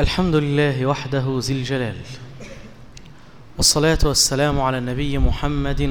الحمد لله وحده ذي الجلال والصلاة والسلام على النبي محمد